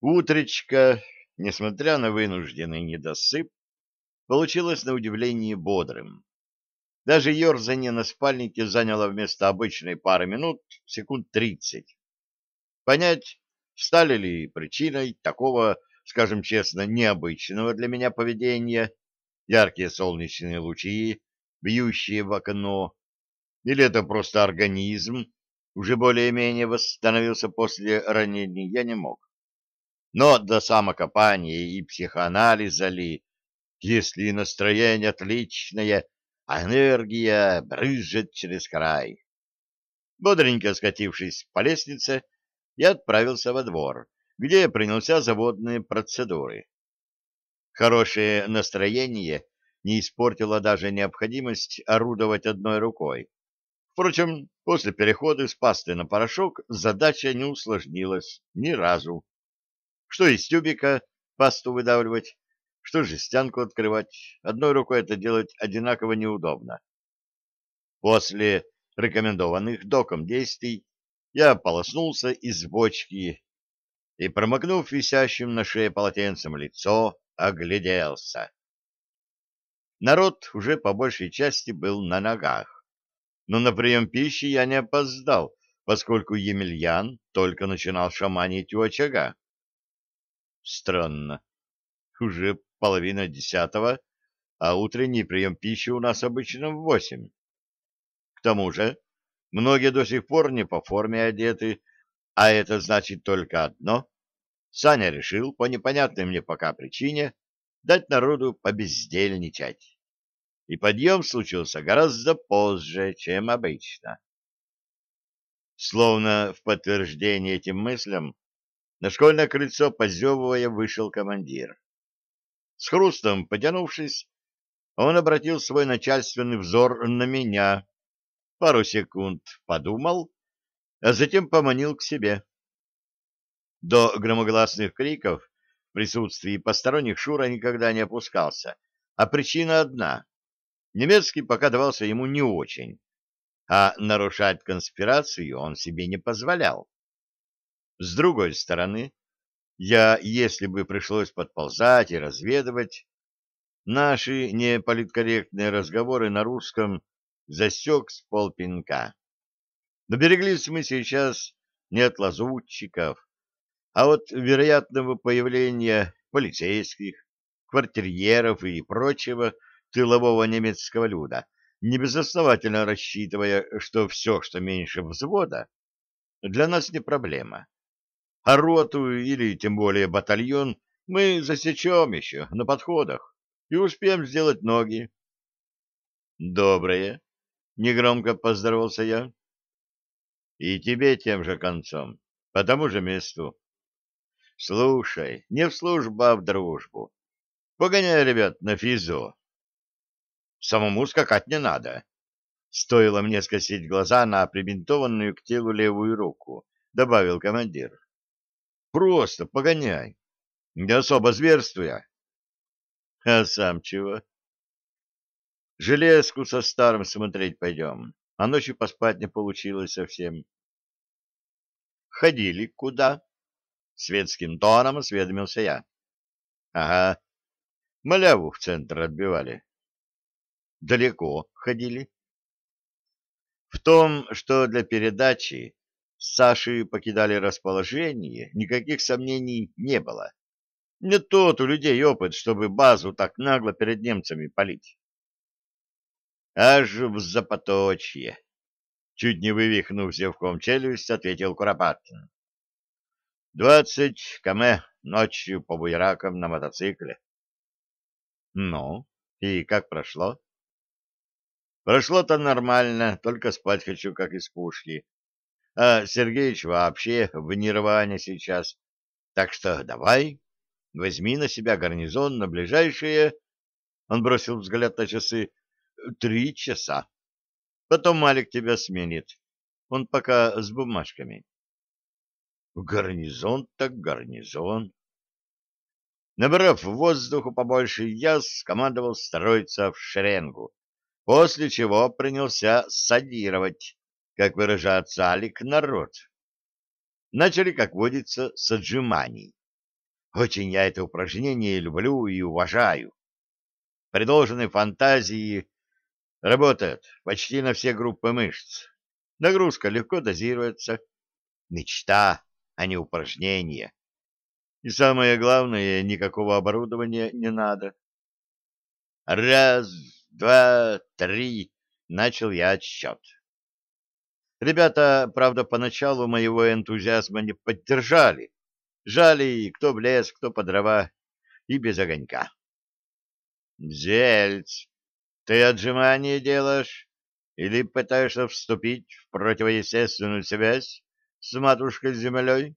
Утречка, несмотря на вынужденный недосып, получилось на удивление бодрым. Даже ерзание на спальнике заняло вместо обычной пары минут секунд тридцать. Понять, стали ли причиной такого, скажем честно, необычного для меня поведения яркие солнечные лучи, бьющие в окно, или это просто организм уже более-менее восстановился после ранения, я не мог. Но до самокопания и психоанализа ли, если настроение отличное, а энергия брызжет через край. Бодренько скатившись по лестнице, я отправился во двор, где принялся за водные процедуры. Хорошее настроение не испортило даже необходимость орудовать одной рукой. Впрочем, после перехода с пасты на порошок задача не усложнилась ни разу. Что из тюбика пасту выдавливать, что жестянку открывать, одной рукой это делать одинаково неудобно. После рекомендованных доком действий я полоснулся из бочки и, промокнув висящим на шее полотенцем лицо, огляделся. Народ уже по большей части был на ногах, но на прием пищи я не опоздал, поскольку Емельян только начинал шаманить у очага. Странно. Уже половина десятого, а утренний прием пищи у нас обычно в восемь. К тому же, многие до сих пор не по форме одеты, а это значит только одно. Саня решил, по непонятной мне пока причине, дать народу побездельничать. И подъем случился гораздо позже, чем обычно. Словно в подтверждение этим мыслям, на школьное крыльцо, позевывая, вышел командир. С хрустом потянувшись, он обратил свой начальственный взор на меня, пару секунд подумал, а затем поманил к себе. До громогласных криков в присутствии посторонних Шура никогда не опускался, а причина одна. Немецкий пока давался ему не очень, а нарушать конспирацию он себе не позволял. С другой стороны, я, если бы пришлось подползать и разведывать, наши неполиткорректные разговоры на русском засек с полпинка. Добереглись мы сейчас не от лазутчиков, а от вероятного появления полицейских, квартирьеров и прочего тылового немецкого люда, небезосновательно рассчитывая, что все, что меньше взвода, для нас не проблема а роту или тем более батальон мы засечем еще на подходах и успеем сделать ноги. — Доброе, — негромко поздоровался я. — И тебе тем же концом, по тому же месту. — Слушай, не в службу, а в дружбу. Погоняй, ребят, на физо. — Самому скакать не надо. Стоило мне скосить глаза на прибинтованную к телу левую руку, — добавил командир. Просто погоняй. Не особо зверствуя. А сам чего? Железку со старым смотреть пойдем. А ночью поспать не получилось совсем. Ходили куда? Светским тоном осведомился я. Ага. Маляву в центр отбивали. Далеко ходили. В том, что для передачи Саши покидали расположение, никаких сомнений не было. Не тот у людей опыт, чтобы базу так нагло перед немцами палить. Аж в запоточье. Чуть не вывихнув зевком челюсть, ответил Куропаткин. Двадцать км ночью по буеракам на мотоцикле. Ну, и как прошло? Прошло-то нормально, только спать хочу, как из пушки. А Сергеич вообще в нирване сейчас. Так что давай, возьми на себя гарнизон на ближайшие... Он бросил взгляд на часы. Три часа. Потом Малик тебя сменит. Он пока с бумажками. Гарнизон так гарнизон. Набрав воздуху побольше, я скомандовал строиться в шеренгу, после чего принялся садировать как выражается Алик, народ. Начали, как водится, с отжиманий. Очень я это упражнение люблю и уважаю. Должной фантазии работает почти на все группы мышц. Нагрузка легко дозируется. Мечта, а не упражнение. И самое главное, никакого оборудования не надо. Раз, два, три, начал я отсчет. Ребята, правда, поначалу моего энтузиазма не поддержали. Жали кто в лес, кто по дрова, и без огонька. Зельц, ты отжимание делаешь или пытаешься вступить в противоестественную связь с матушкой-землей?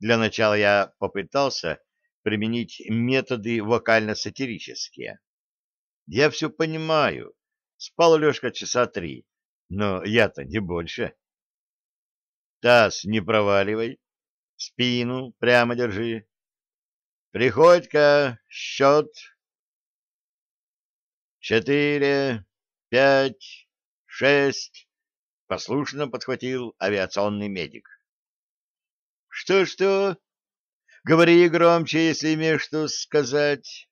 Для начала я попытался применить методы вокально-сатирические. Я все понимаю. Спал Лешка часа три, но я-то не больше. Таз не проваливай, спину прямо держи. Приходь-ка, счет. Четыре, пять, шесть. Послушно подхватил авиационный медик. Что-что? Говори громче, если имеешь что сказать.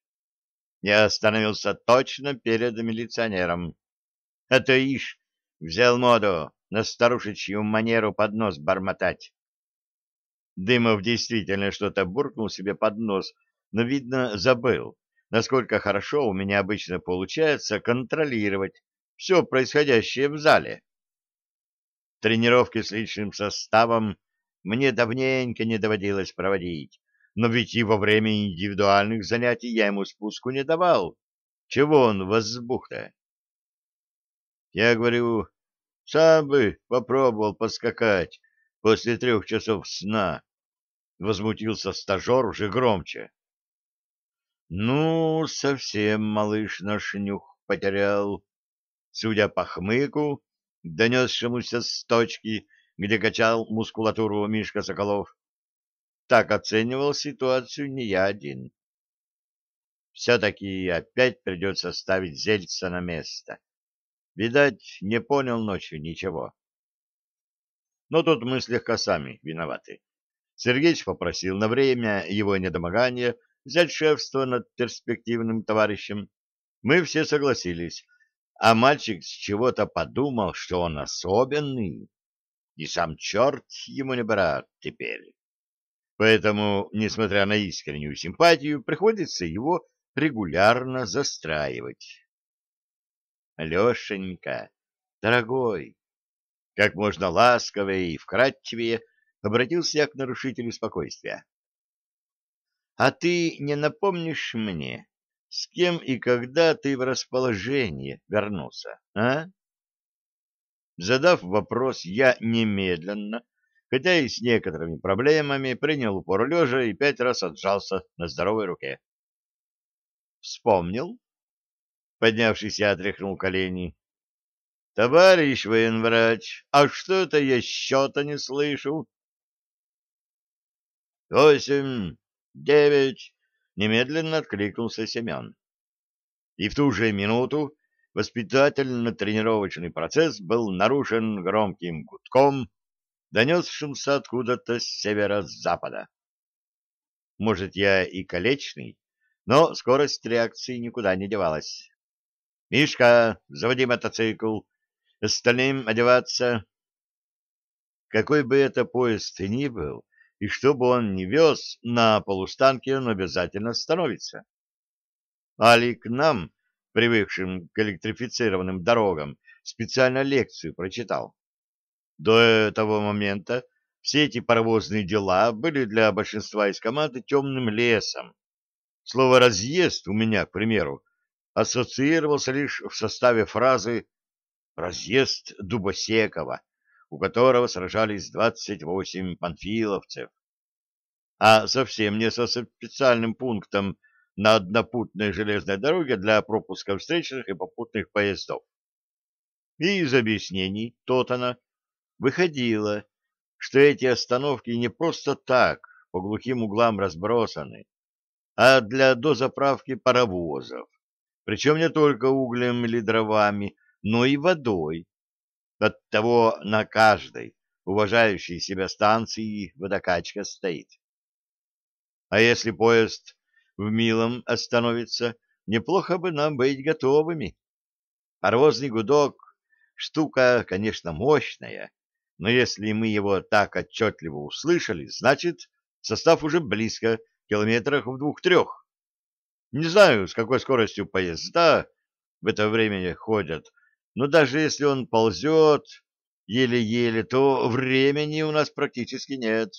Я остановился точно перед милиционером. А то ишь, взял моду на старушечью манеру под нос бормотать. Дымов действительно что-то буркнул себе под нос, но, видно, забыл, насколько хорошо у меня обычно получается контролировать все происходящее в зале. Тренировки с личным составом мне давненько не доводилось проводить, но ведь и во время индивидуальных занятий я ему спуску не давал. Чего он возбух-то? Я говорю, сам бы попробовал поскакать после трех часов сна. Возмутился стажер уже громче. Ну, совсем малыш наш нюх потерял. Судя по хмыку, донесшемуся с точки, где качал мускулатуру Мишка Соколов. Так оценивал ситуацию не я один. Все-таки опять придется ставить Зельца на место. Видать, не понял ночью ничего. Но тут мы слегка сами виноваты. Сергеич попросил на время его недомогания взять шефство над перспективным товарищем. Мы все согласились, а мальчик с чего-то подумал, что он особенный и сам черт ему не брат теперь. Поэтому, несмотря на искреннюю симпатию, приходится его регулярно застраивать. Алешенька, дорогой, как можно ласковее и вкратчивее обратился я к нарушителю спокойствия. А ты не напомнишь мне, с кем и когда ты в расположение вернулся, а? Задав вопрос, я немедленно, хотя и с некоторыми проблемами, принял упор лежа и пять раз отжался на здоровой руке. «Вспомнил?» Поднявшись, я отряхнул колени. «Товарищ военврач, а что это я счета не слышу?» «Восемь, девять!» — немедленно откликнулся Семен. И в ту же минуту воспитательно-тренировочный процесс был нарушен громким гудком, донесшимся откуда-то с северо-запада. Может, я и колечный, но скорость реакции никуда не девалась. «Мишка, заводи мотоцикл, остальным одеваться». Какой бы это поезд ни был, и что бы он ни вез, на полустанке он обязательно становится. Али к нам привыкшим к электрифицированным дорогам, специально лекцию прочитал. До этого момента все эти паровозные дела были для большинства из команды темным лесом. Слово «разъезд» у меня, к примеру, ассоциировался лишь в составе фразы «разъезд Дубосекова», у которого сражались 28 панфиловцев, а совсем не со специальным пунктом на однопутной железной дороге для пропуска встречных и попутных поездов. И из объяснений Тотана выходило, что эти остановки не просто так по глухим углам разбросаны, а для дозаправки паровозов, причем не только углем или дровами, но и водой. Оттого на каждой уважающей себя станции водокачка стоит. А если поезд в Милом остановится, неплохо бы нам быть готовыми. Паровозный гудок — штука, конечно, мощная, но если мы его так отчетливо услышали, значит, состав уже близко, километрах в двух-трех. Не знаю, с какой скоростью поезда в это время ходят, но даже если он ползет еле-еле, то времени у нас практически нет.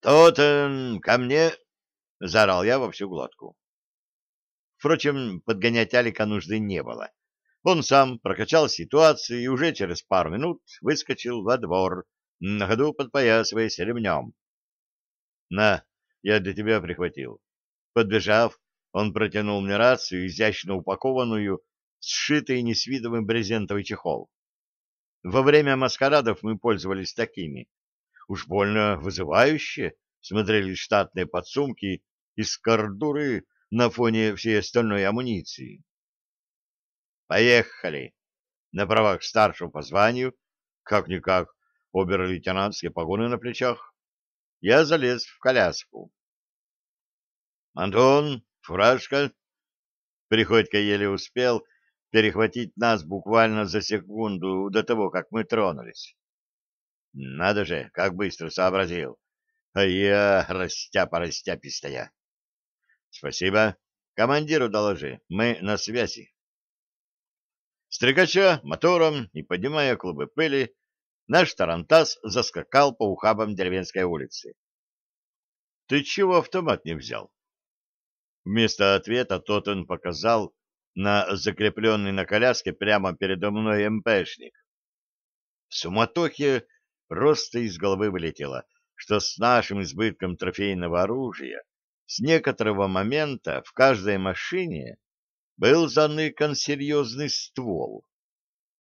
«Тотен, ко мне!» — заорал я во всю глотку. Впрочем, подгонять Алика нужды не было. Он сам прокачал ситуацию и уже через пару минут выскочил во двор, на ходу подпоясываясь ремнем. «На, я для тебя прихватил». Подбежав, он протянул мне рацию, изящно упакованную, сшитый несвидовым брезентовый чехол. Во время маскарадов мы пользовались такими. Уж больно вызывающе смотрели штатные подсумки из кордуры на фоне всей остальной амуниции. «Поехали!» На правах старшего по званию, как-никак, обер-лейтенантские погоны на плечах, я залез в коляску. «Антон, фуражка!» Приходько еле успел перехватить нас буквально за секунду до того, как мы тронулись. Надо же, как быстро сообразил. А я растяпа-растяпистая. Спасибо. Командиру доложи. Мы на связи. Стрекача мотором и поднимая клубы пыли, наш тарантас заскакал по ухабам деревенской улицы. — Ты чего автомат не взял? Вместо ответа тот он показал на закрепленный на коляске прямо передо мной МПшник. В суматохе просто из головы вылетело, что с нашим избытком трофейного оружия с некоторого момента в каждой машине был заныкан серьезный ствол.